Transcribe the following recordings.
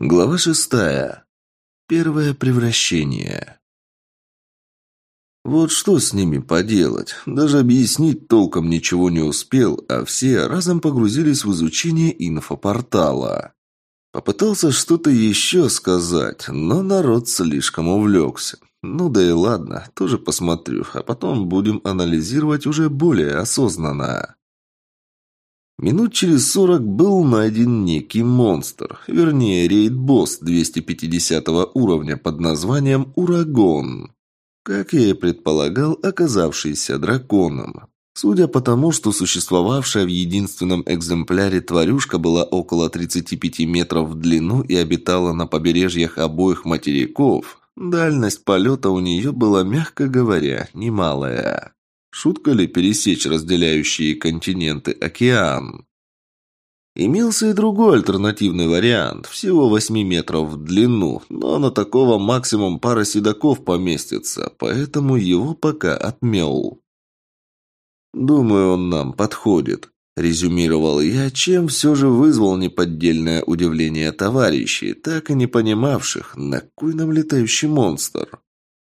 Глава шестая. Первое превращение. Вот что с ними поделать? Даже объяснить толком ничего не успел, а все разом погрузились в изучение инфопортала. Попытался что-то еще сказать, но народ слишком увлекся. Ну да и ладно, тоже посмотрю, а потом будем анализировать уже более осознанно. Минут через сорок был найден некий монстр, вернее рейд-босс 250 уровня под названием «Урагон». Как я и предполагал, оказавшийся драконом. Судя по тому, что существовавшая в единственном экземпляре тварюшка была около 35 метров в длину и обитала на побережьях обоих материков, дальность полета у нее была, мягко говоря, немалая. Шутка ли пересечь разделяющие континенты океан? Имелся и другой альтернативный вариант, всего 8 метров в длину, но на такого максимум пара седаков поместится, поэтому его пока отмел. «Думаю, он нам подходит», – резюмировал я, чем все же вызвал неподдельное удивление товарищей, так и не понимавших, на кой нам летающий монстр.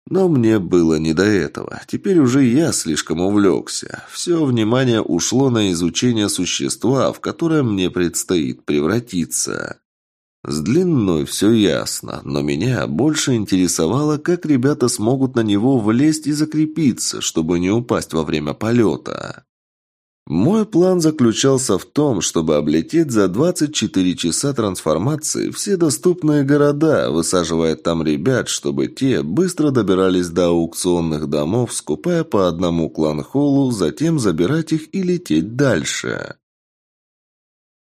Но мне было не до этого. Теперь уже я слишком увлекся. Все внимание ушло на изучение существа, в которое мне предстоит превратиться. С длиной все ясно, но меня больше интересовало, как ребята смогут на него влезть и закрепиться, чтобы не упасть во время полета. Мой план заключался в том, чтобы облететь за 24 часа трансформации все доступные города, высаживая там ребят, чтобы те быстро добирались до аукционных домов, скупая по одному клан-холлу, затем забирать их и лететь дальше.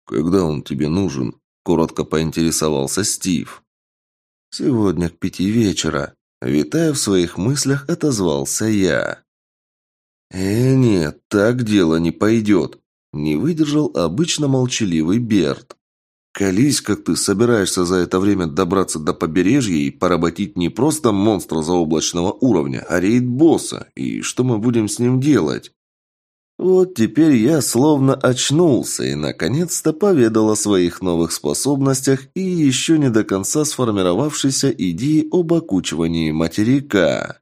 «Когда он тебе нужен?» – коротко поинтересовался Стив. «Сегодня к пяти вечера», – витая в своих мыслях, отозвался я. «Э, нет, так дело не пойдет», – не выдержал обычно молчаливый Берт. «Колись, как ты собираешься за это время добраться до побережья и поработить не просто монстра заоблачного уровня, а рейд-босса, и что мы будем с ним делать?» Вот теперь я словно очнулся и наконец-то поведал о своих новых способностях и еще не до конца сформировавшейся идеи об окучивании материка.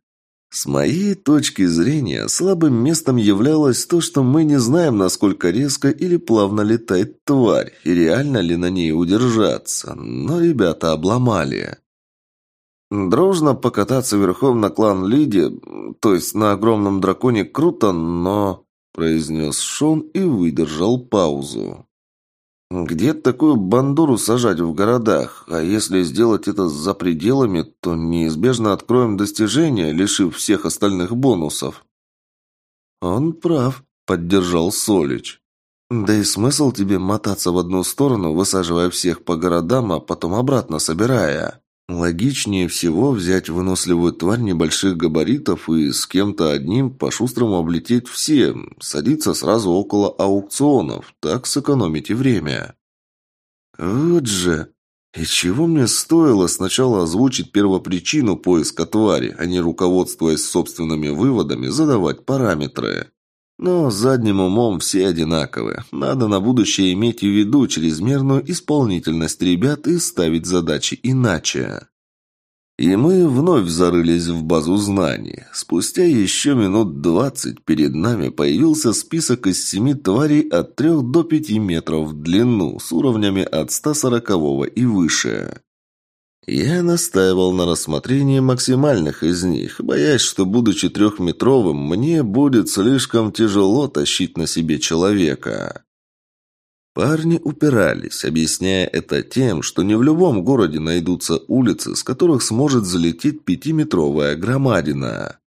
С моей точки зрения, слабым местом являлось то, что мы не знаем, насколько резко или плавно летает тварь, и реально ли на ней удержаться, но ребята обломали. Дружно покататься верхом на клан Лиди, то есть на огромном драконе, круто, но... произнес Шон и выдержал паузу. Где такую бандуру сажать в городах? А если сделать это за пределами, то неизбежно откроем достижения, лишив всех остальных бонусов. Он прав, поддержал Солич. Да и смысл тебе мотаться в одну сторону, высаживая всех по городам, а потом обратно собирая? Логичнее всего взять выносливую тварь небольших габаритов и с кем-то одним по-шустрому облететь все, садиться сразу около аукционов, так сэкономите время. Вот же! И чего мне стоило сначала озвучить первопричину поиска твари, а не руководствуясь собственными выводами задавать параметры? Но задним умом все одинаковы. Надо на будущее иметь в виду чрезмерную исполнительность ребят и ставить задачи иначе. И мы вновь зарылись в базу знаний. Спустя еще минут двадцать перед нами появился список из семи тварей от трех до пяти метров в длину с уровнями от 140 и выше. Я настаивал на рассмотрении максимальных из них, боясь, что, будучи трехметровым, мне будет слишком тяжело тащить на себе человека. Парни упирались, объясняя это тем, что не в любом городе найдутся улицы, с которых сможет залететь пятиметровая громадина.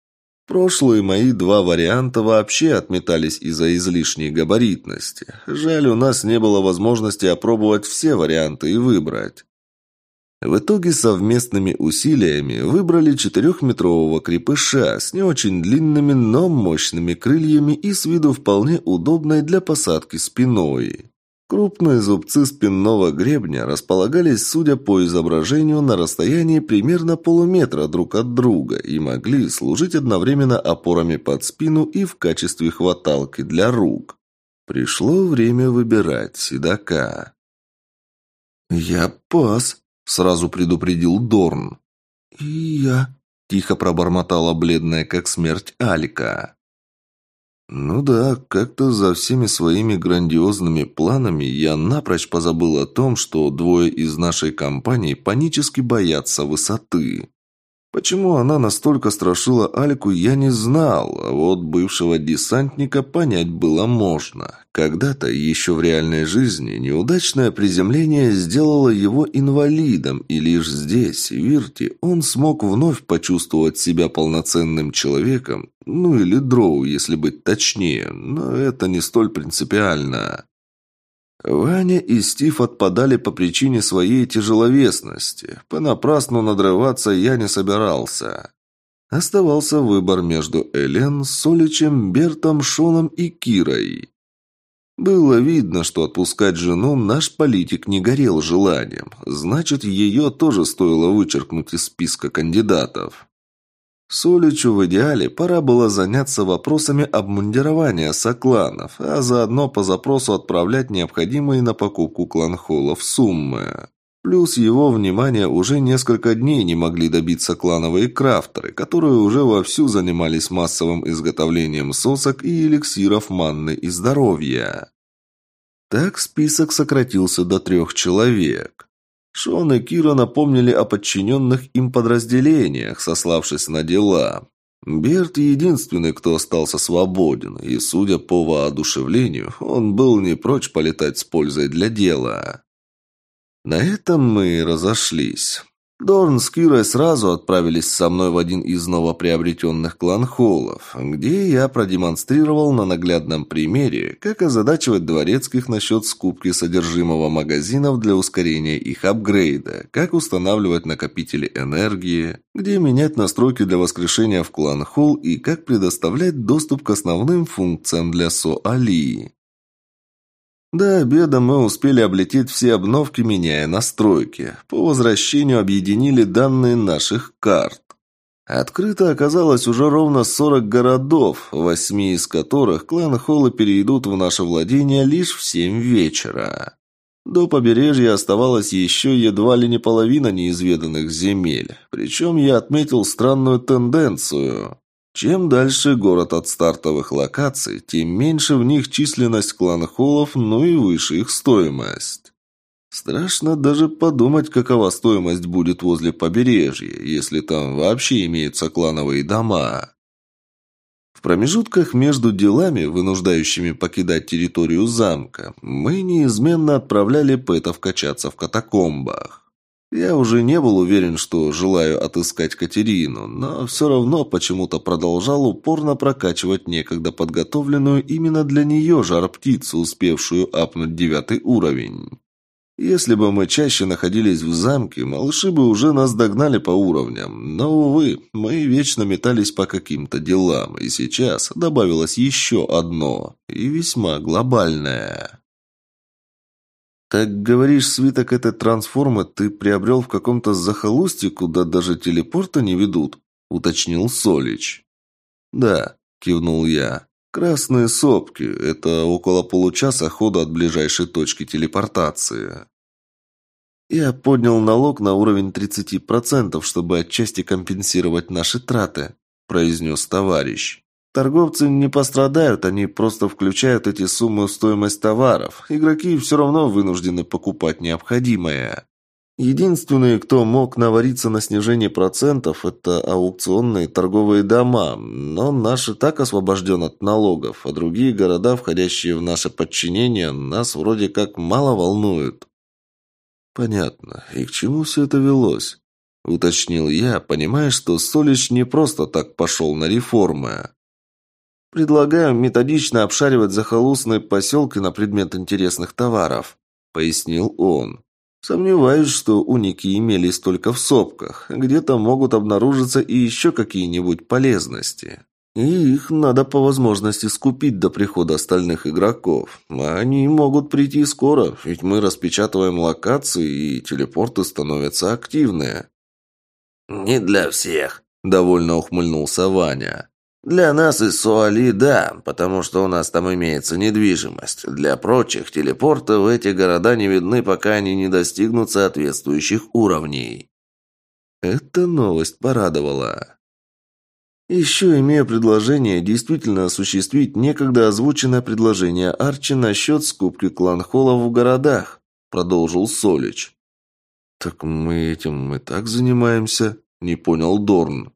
Прошлые мои два варианта вообще отметались из-за излишней габаритности. Жаль, у нас не было возможности опробовать все варианты и выбрать. В итоге совместными усилиями выбрали четырехметрового крепыша с не очень длинными, но мощными крыльями и с виду вполне удобной для посадки спиной. Крупные зубцы спинного гребня располагались, судя по изображению, на расстоянии примерно полуметра друг от друга и могли служить одновременно опорами под спину и в качестве хваталки для рук. Пришло время выбирать седока. «Я пас», – сразу предупредил Дорн. «И я», – тихо пробормотала бледная, как смерть Алика. Ну да, как-то за всеми своими грандиозными планами я напрочь позабыл о том, что двое из нашей компании панически боятся высоты. Почему она настолько страшила Альку, я не знал, а вот бывшего десантника понять было можно. Когда-то, еще в реальной жизни, неудачное приземление сделало его инвалидом, и лишь здесь, в Вирте, он смог вновь почувствовать себя полноценным человеком, ну или дроу, если быть точнее, но это не столь принципиально. Ваня и Стив отпадали по причине своей тяжеловесности. Понапрасну надрываться я не собирался. Оставался выбор между Элен, Соличем, Бертом, Шоном и Кирой. Было видно, что отпускать жену наш политик не горел желанием. Значит, ее тоже стоило вычеркнуть из списка кандидатов. Соличу в идеале пора было заняться вопросами обмундирования сокланов, а заодно по запросу отправлять необходимые на покупку кланхолов суммы. Плюс его внимания уже несколько дней не могли добиться клановые крафтеры, которые уже вовсю занимались массовым изготовлением сосок и эликсиров манны и здоровья. Так список сократился до трех человек. Шон и Кира напомнили о подчиненных им подразделениях, сославшись на дела. Берт единственный, кто остался свободен, и, судя по воодушевлению, он был не прочь полетать с пользой для дела. На этом мы и разошлись. Дорн с Кирой сразу отправились со мной в один из новоприобретенных кланхоллов, где я продемонстрировал на наглядном примере, как озадачивать дворецких насчет скупки содержимого магазинов для ускорения их апгрейда, как устанавливать накопители энергии, где менять настройки для воскрешения в кланхолл и как предоставлять доступ к основным функциям для СО-Алии. До обеда мы успели облететь все обновки, меняя настройки. По возвращению объединили данные наших карт. Открыто оказалось уже ровно 40 городов, восьми из которых клан Холла перейдут в наше владение лишь в 7 вечера. До побережья оставалось еще едва ли не половина неизведанных земель. Причем я отметил странную тенденцию. Чем дальше город от стартовых локаций, тем меньше в них численность кланхолов, ну и выше их стоимость. Страшно даже подумать, какова стоимость будет возле побережья, если там вообще имеются клановые дома. В промежутках между делами, вынуждающими покидать территорию замка, мы неизменно отправляли пэтов качаться в катакомбах. Я уже не был уверен, что желаю отыскать Катерину, но все равно почему-то продолжал упорно прокачивать некогда подготовленную именно для нее жар-птицу, успевшую апнуть девятый уровень. Если бы мы чаще находились в замке, малыши бы уже нас догнали по уровням. Но, увы, мы вечно метались по каким-то делам, и сейчас добавилось еще одно, и весьма глобальное. «Так, говоришь, свиток этой трансформы ты приобрел в каком-то захолустье, куда даже телепорта не ведут?» – уточнил Солич. «Да», – кивнул я. «Красные сопки – это около получаса хода от ближайшей точки телепортации». «Я поднял налог на уровень 30%, чтобы отчасти компенсировать наши траты», – произнес товарищ. Торговцы не пострадают, они просто включают эти суммы в стоимость товаров. Игроки все равно вынуждены покупать необходимое. Единственные, кто мог навариться на снижение процентов, это аукционные торговые дома, но наш и так освобожден от налогов, а другие города, входящие в наше подчинение, нас вроде как мало волнуют. Понятно. И к чему все это велось? Уточнил я, понимая, что Солич не просто так пошел на реформы. «Предлагаю методично обшаривать захолустные поселки на предмет интересных товаров», — пояснил он. «Сомневаюсь, что уники имелись только в сопках. Где-то могут обнаружиться и еще какие-нибудь полезности. И их надо по возможности скупить до прихода остальных игроков. Они могут прийти скоро, ведь мы распечатываем локации, и телепорты становятся активные». «Не для всех», — довольно ухмыльнулся Ваня. Для нас из Суали – да, потому что у нас там имеется недвижимость. Для прочих телепорты в эти города не видны, пока они не достигнут соответствующих уровней. Эта новость порадовала. Еще имею предложение действительно осуществить некогда озвученное предложение Арчи насчет скупки кланхолов в городах, продолжил Солич. Так мы этим и так занимаемся, не понял Дорн.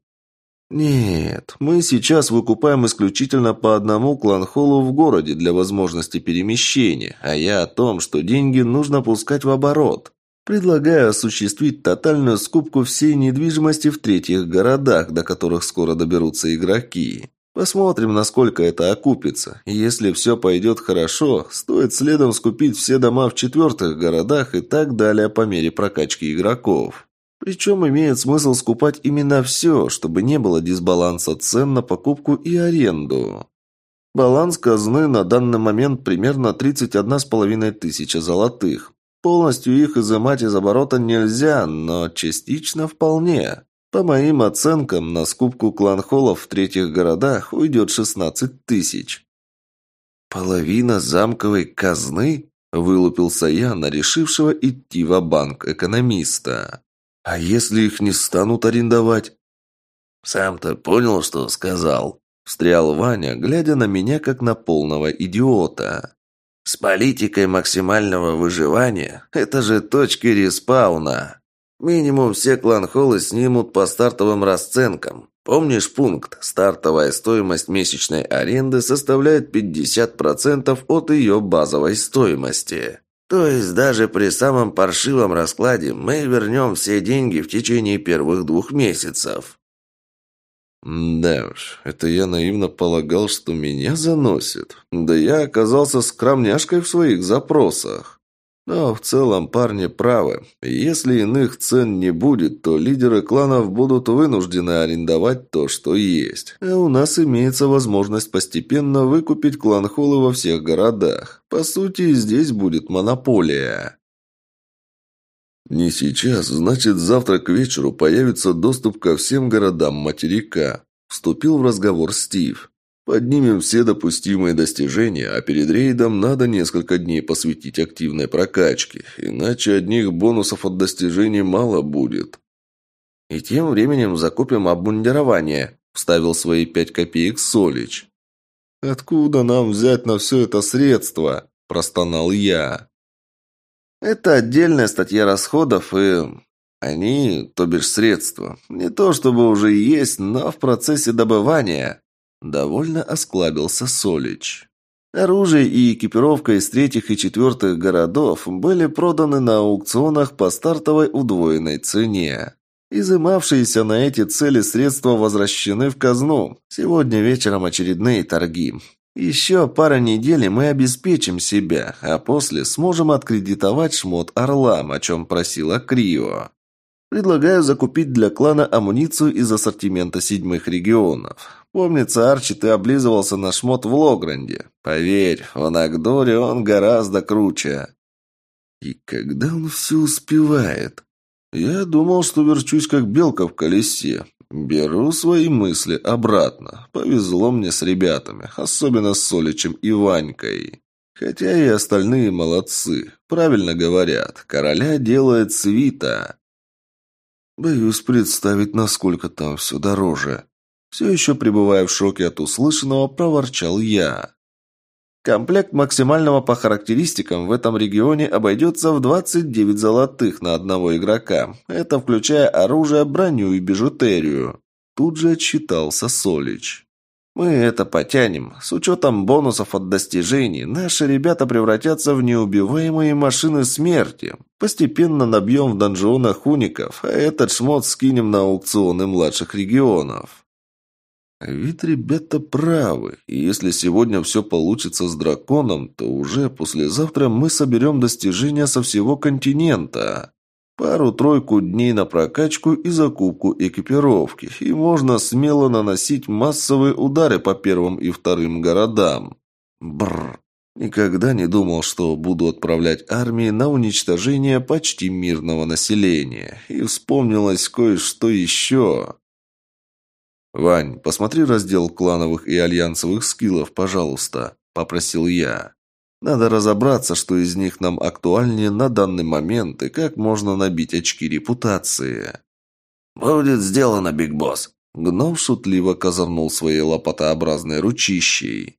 «Нет, мы сейчас выкупаем исключительно по одному кланхолу в городе для возможности перемещения, а я о том, что деньги нужно пускать в оборот. Предлагаю осуществить тотальную скупку всей недвижимости в третьих городах, до которых скоро доберутся игроки. Посмотрим, насколько это окупится. Если все пойдет хорошо, стоит следом скупить все дома в четвертых городах и так далее по мере прокачки игроков. Причем имеет смысл скупать именно все, чтобы не было дисбаланса цен на покупку и аренду. Баланс казны на данный момент примерно 31,5 тысяча золотых. Полностью их изымать из оборота нельзя, но частично вполне. По моим оценкам, на скупку кланхолов в третьих городах уйдет 16 тысяч. «Половина замковой казны?» – вылупился я на решившего идти в банк экономиста. «А если их не станут арендовать?» «Сам-то понял, что сказал?» Встрял Ваня, глядя на меня, как на полного идиота. «С политикой максимального выживания это же точки респауна. Минимум все кланхолы снимут по стартовым расценкам. Помнишь пункт? Стартовая стоимость месячной аренды составляет 50% от ее базовой стоимости. То есть даже при самом паршивом раскладе мы вернем все деньги в течение первых двух месяцев. Да уж, это я наивно полагал, что меня заносит. Да я оказался скромняшкой в своих запросах. Но в целом парни правы. Если иных цен не будет, то лидеры кланов будут вынуждены арендовать то, что есть. А у нас имеется возможность постепенно выкупить клан-холлы во всех городах. По сути, здесь будет монополия. Не сейчас, значит, завтра к вечеру появится доступ ко всем городам материка. Вступил в разговор Стив. Поднимем все допустимые достижения, а перед рейдом надо несколько дней посвятить активной прокачке, иначе одних бонусов от достижений мало будет. И тем временем закупим обмундирование, вставил свои пять копеек Солич. Откуда нам взять на все это средства? простонал я. Это отдельная статья расходов и они, то бишь средства, не то чтобы уже есть, но в процессе добывания. Довольно осклабился Солич. Оружие и экипировка из третьих и четвертых городов были проданы на аукционах по стартовой удвоенной цене. Изымавшиеся на эти цели средства возвращены в казну. Сегодня вечером очередные торги. Еще пара недель мы обеспечим себя, а после сможем откредитовать шмот «Орлам», о чем просила Крио. Предлагаю закупить для клана амуницию из ассортимента седьмых регионов. Помнится, Арчи, ты облизывался на шмот в Логранде. Поверь, в Нагдоре он гораздо круче. И когда он все успевает? Я думал, что верчусь как белка в колесе. Беру свои мысли обратно. Повезло мне с ребятами, особенно с Соличем и Ванькой. Хотя и остальные молодцы. Правильно говорят, короля делает свита. Боюсь представить, насколько там все дороже. Все еще пребывая в шоке от услышанного, проворчал я. Комплект максимального по характеристикам в этом регионе обойдется в 29 золотых на одного игрока. Это включая оружие, броню и бижутерию. Тут же отчитался Солич. Мы это потянем. С учетом бонусов от достижений, наши ребята превратятся в неубиваемые машины смерти. Постепенно набьем в донжонах уников, а этот шмот скинем на аукционы младших регионов. Ведь ребята правы, и если сегодня все получится с драконом, то уже послезавтра мы соберем достижения со всего континента. Пару-тройку дней на прокачку и закупку экипировки, и можно смело наносить массовые удары по первым и вторым городам. Бррр. Никогда не думал, что буду отправлять армии на уничтожение почти мирного населения. И вспомнилось кое-что еще. «Вань, посмотри раздел клановых и альянсовых скиллов, пожалуйста», – попросил я. «Надо разобраться, что из них нам актуальнее на данный момент и как можно набить очки репутации». «Будет сделано, Биг Босс», – гном шутливо козырнул своей лопатообразной ручищей.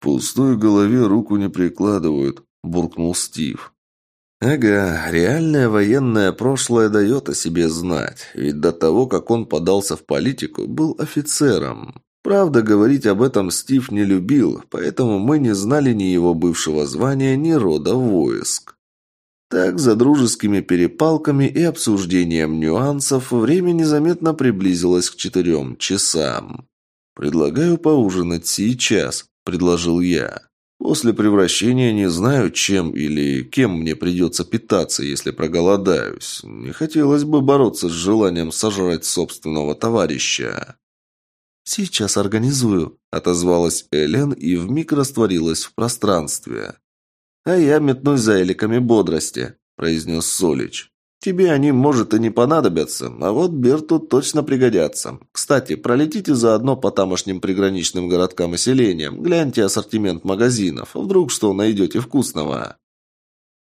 «Пустой голове руку не прикладывают», – буркнул Стив. Ага, реальное военное прошлое дает о себе знать, ведь до того, как он подался в политику, был офицером. Правда, говорить об этом Стив не любил, поэтому мы не знали ни его бывшего звания, ни рода войск. Так, за дружескими перепалками и обсуждением нюансов, время незаметно приблизилось к четырем часам. «Предлагаю поужинать сейчас», – предложил я. После превращения не знаю, чем или кем мне придется питаться, если проголодаюсь. Не хотелось бы бороться с желанием сожрать собственного товарища. «Сейчас организую», – отозвалась Элен и вмиг растворилась в пространстве. «А я метнусь за эликами бодрости», – произнес Солич. Тебе они, может, и не понадобятся, а вот Берту точно пригодятся. Кстати, пролетите заодно по тамошним приграничным городкам и селениям, гляньте ассортимент магазинов, вдруг что найдете вкусного».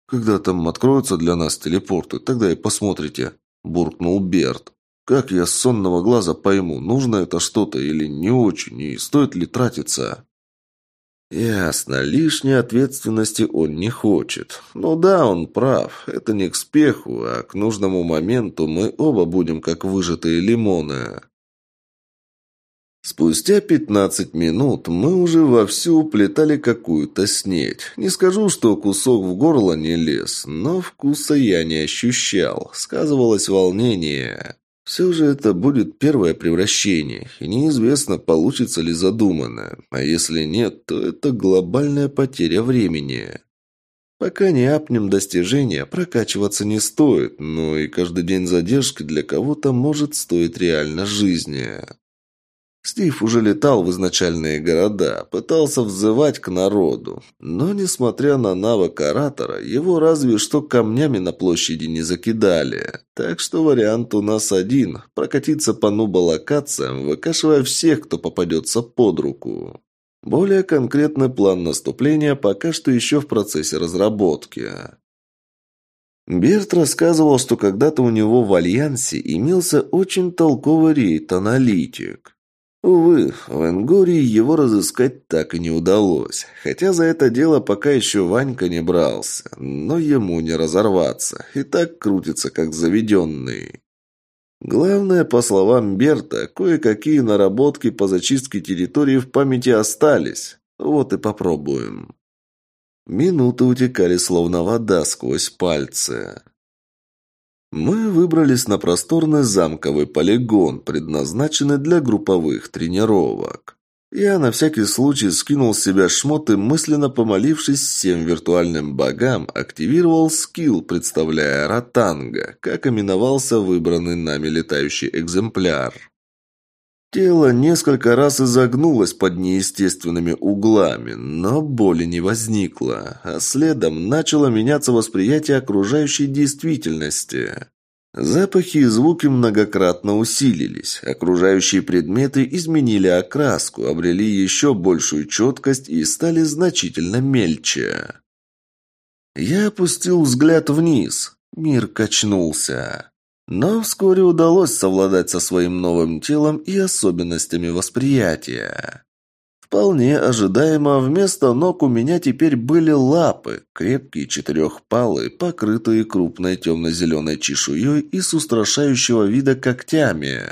«Когда там откроются для нас телепорты, тогда и посмотрите», – буркнул Берт. «Как я с сонного глаза пойму, нужно это что-то или не очень, и стоит ли тратиться?» Ясно, лишней ответственности он не хочет. Ну да, он прав. Это не к спеху, а к нужному моменту мы оба будем как выжатые лимоны. Спустя пятнадцать минут мы уже вовсю уплетали какую-то снедь. Не скажу, что кусок в горло не лез, но вкуса я не ощущал. Сказывалось волнение. Все же это будет первое превращение, и неизвестно, получится ли задуманное. А если нет, то это глобальная потеря времени. Пока не апнем достижения, прокачиваться не стоит, но и каждый день задержки для кого-то может стоить реально жизни. Стив уже летал в изначальные города, пытался взывать к народу. Но, несмотря на навык оратора, его разве что камнями на площади не закидали. Так что вариант у нас один – прокатиться по нуба-локациям, выкашивая всех, кто попадется под руку. Более конкретный план наступления пока что еще в процессе разработки. Берт рассказывал, что когда-то у него в Альянсе имелся очень толковый рейд-аналитик. Увы, в Энгории его разыскать так и не удалось. Хотя за это дело пока еще Ванька не брался. Но ему не разорваться. И так крутится, как заведенный. Главное, по словам Берта, кое-какие наработки по зачистке территории в памяти остались. Вот и попробуем. Минуты утекали, словно вода сквозь пальцы. Мы выбрались на просторный замковый полигон, предназначенный для групповых тренировок. Я на всякий случай скинул с себя шмот мысленно помолившись всем виртуальным богам, активировал скилл, представляя ротанга, как именовался выбранный нами летающий экземпляр. Тело несколько раз изогнулось под неестественными углами, но боли не возникло, а следом начало меняться восприятие окружающей действительности. Запахи и звуки многократно усилились, окружающие предметы изменили окраску, обрели еще большую четкость и стали значительно мельче. Я опустил взгляд вниз, мир качнулся. Но вскоре удалось совладать со своим новым телом и особенностями восприятия. Вполне ожидаемо, вместо ног у меня теперь были лапы, крепкие четырехпалые, покрытые крупной темно-зеленой чешуей и с устрашающего вида когтями.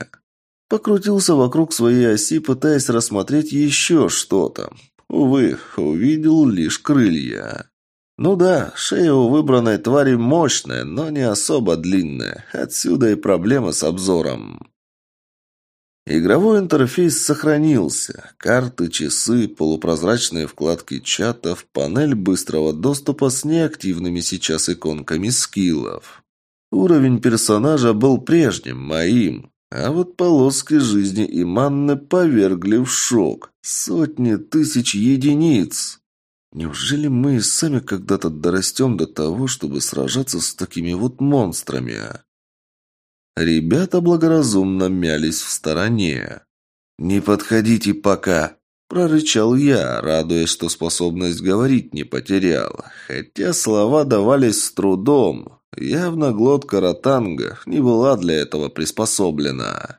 Покрутился вокруг своей оси, пытаясь рассмотреть еще что-то. Увы, увидел лишь крылья. Ну да, шея у выбранной твари мощная, но не особо длинная. Отсюда и проблема с обзором. Игровой интерфейс сохранился. Карты, часы, полупрозрачные вкладки чатов, панель быстрого доступа с неактивными сейчас иконками скиллов. Уровень персонажа был прежним, моим. А вот полоски жизни и манны повергли в шок. Сотни тысяч единиц. Неужели мы сами когда-то дорастем до того, чтобы сражаться с такими вот монстрами? Ребята благоразумно мялись в стороне. «Не подходите пока», – прорычал я, радуясь, что способность говорить не потерял. Хотя слова давались с трудом. Явно глотка ротанга не была для этого приспособлена.